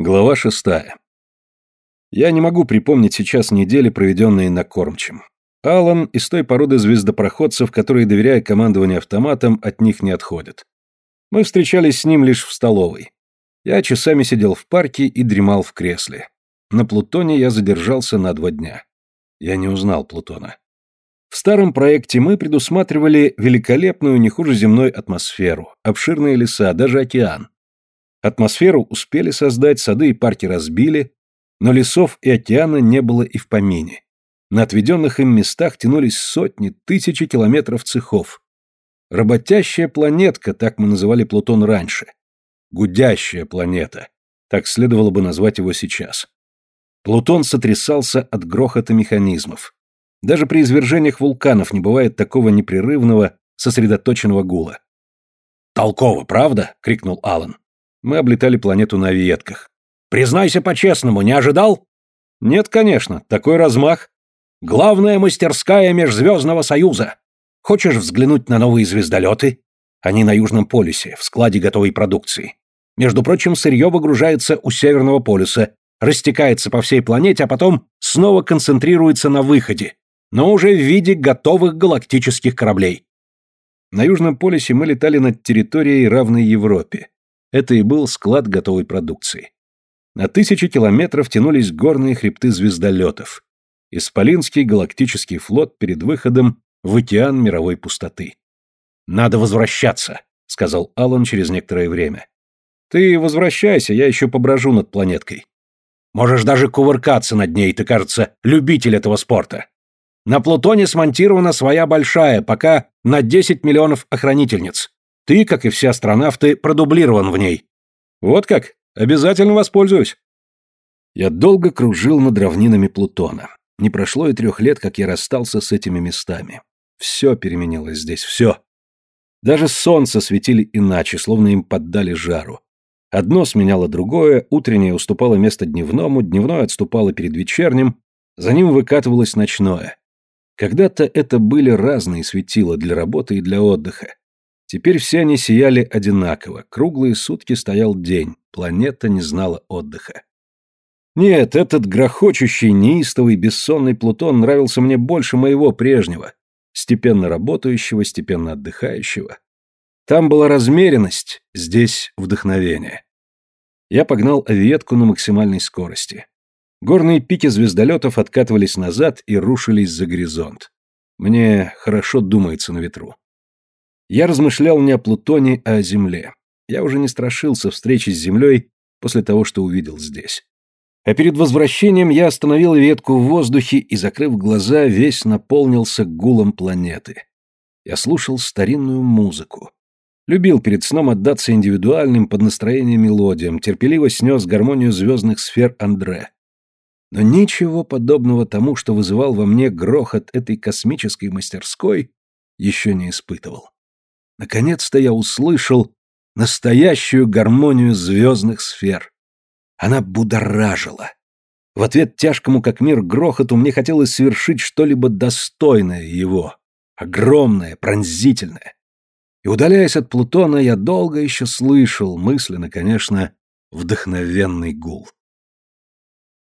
Глава шестая. Я не могу припомнить сейчас недели, проведенные на кормчем. Алан из той породы звездопроходцев, которые, доверяя командованию автоматом, от них не отходят. Мы встречались с ним лишь в столовой. Я часами сидел в парке и дремал в кресле. На Плутоне я задержался на два дня. Я не узнал Плутона. В старом проекте мы предусматривали великолепную, не хуже земной атмосферу, обширные леса, даже океан. Атмосферу успели создать, сады и парки разбили, но лесов и океана не было и в помине. На отведенных им местах тянулись сотни, тысячи километров цехов. Работящая планетка, так мы называли Плутон раньше. Гудящая планета, так следовало бы назвать его сейчас. Плутон сотрясался от грохота механизмов. Даже при извержениях вулканов не бывает такого непрерывного, сосредоточенного гула. «Толково, правда?» — крикнул Алан. Мы облетали планету на ветках. «Признайся по-честному, не ожидал?» «Нет, конечно. Такой размах. Главная мастерская Межзвездного Союза. Хочешь взглянуть на новые звездолеты? Они на Южном полюсе, в складе готовой продукции. Между прочим, сырье выгружается у Северного полюса, растекается по всей планете, а потом снова концентрируется на выходе, но уже в виде готовых галактических кораблей. На Южном полюсе мы летали над территорией, равной Европе. Это и был склад готовой продукции. На тысячи километров тянулись горные хребты звездолетов. Исполинский галактический флот перед выходом в океан мировой пустоты. «Надо возвращаться», — сказал Алан через некоторое время. «Ты возвращайся, я еще поброжу над планеткой. Можешь даже кувыркаться над ней, ты, кажется, любитель этого спорта. На Плутоне смонтирована своя большая, пока на 10 миллионов охранительниц. Ты, как и все астронавты, продублирован в ней. Вот как? Обязательно воспользуюсь. Я долго кружил над равнинами Плутона. Не прошло и трех лет, как я расстался с этими местами. Все переменилось здесь, все. Даже солнце светили иначе, словно им поддали жару. Одно сменяло другое, утреннее уступало место дневному, дневное отступало перед вечерним, за ним выкатывалось ночное. Когда-то это были разные светила для работы и для отдыха. Теперь все они сияли одинаково, круглые сутки стоял день, планета не знала отдыха. Нет, этот грохочущий, неистовый, бессонный Плутон нравился мне больше моего прежнего, степенно работающего, степенно отдыхающего. Там была размеренность, здесь вдохновение. Я погнал авиетку на максимальной скорости. Горные пики звездолетов откатывались назад и рушились за горизонт. Мне хорошо думается на ветру. Я размышлял не о Плутоне, а о Земле. Я уже не страшился встречи с Землей после того, что увидел здесь. А перед возвращением я остановил ветку в воздухе и, закрыв глаза, весь наполнился гулом планеты. Я слушал старинную музыку. Любил перед сном отдаться индивидуальным под настроение мелодиям, терпеливо снес гармонию звездных сфер Андре. Но ничего подобного тому, что вызывал во мне грохот этой космической мастерской, еще не испытывал. Наконец-то я услышал настоящую гармонию звездных сфер. Она будоражила. В ответ тяжкому как мир грохоту мне хотелось совершить что-либо достойное его, огромное, пронзительное. И удаляясь от Плутона, я долго еще слышал, мысленно, конечно, вдохновенный гул.